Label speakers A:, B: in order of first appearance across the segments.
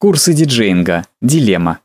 A: Курсы диджеинга. Дилемма.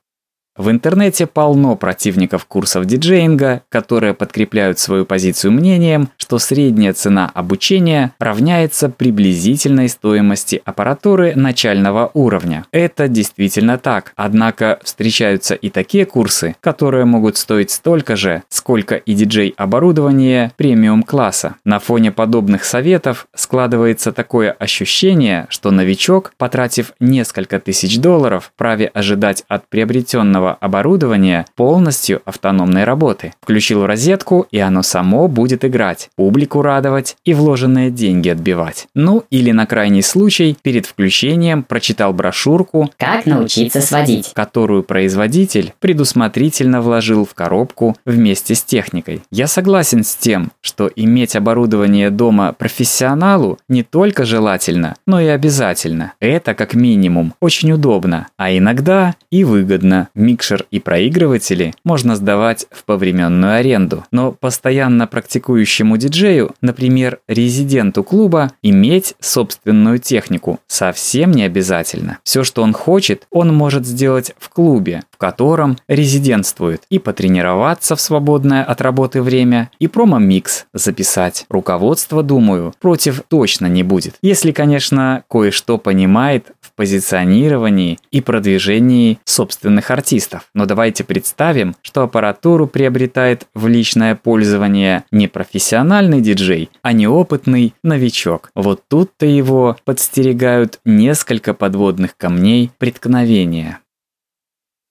A: В интернете полно противников курсов диджеинга, которые подкрепляют свою позицию мнением, что средняя цена обучения равняется приблизительной стоимости аппаратуры начального уровня. Это действительно так, однако встречаются и такие курсы, которые могут стоить столько же, сколько и диджей-оборудование премиум-класса. На фоне подобных советов складывается такое ощущение, что новичок, потратив несколько тысяч долларов, вправе ожидать от приобретенного программного оборудования полностью автономной работы. Включил розетку, и оно само будет играть, публику радовать и вложенные деньги отбивать. Ну или на крайний случай, перед включением прочитал брошюрку
B: «Как научиться сводить»,
A: которую производитель предусмотрительно вложил в коробку вместе с техникой. Я согласен с тем, что иметь оборудование дома профессионалу не только желательно, но и обязательно. Это как минимум очень удобно, а иногда и выгодно микшер и проигрыватели можно сдавать в повременную аренду. Но постоянно практикующему диджею, например, резиденту клуба, иметь собственную технику совсем не обязательно. Все, что он хочет, он может сделать в клубе, в котором резидентствует, и потренироваться в свободное от работы время, и промо-микс записать. Руководство, думаю, против точно не будет. Если, конечно, кое-что понимает позиционировании и продвижении собственных артистов. Но давайте представим, что аппаратуру приобретает в личное пользование не профессиональный диджей, а неопытный новичок. Вот тут-то его подстерегают несколько подводных камней преткновения.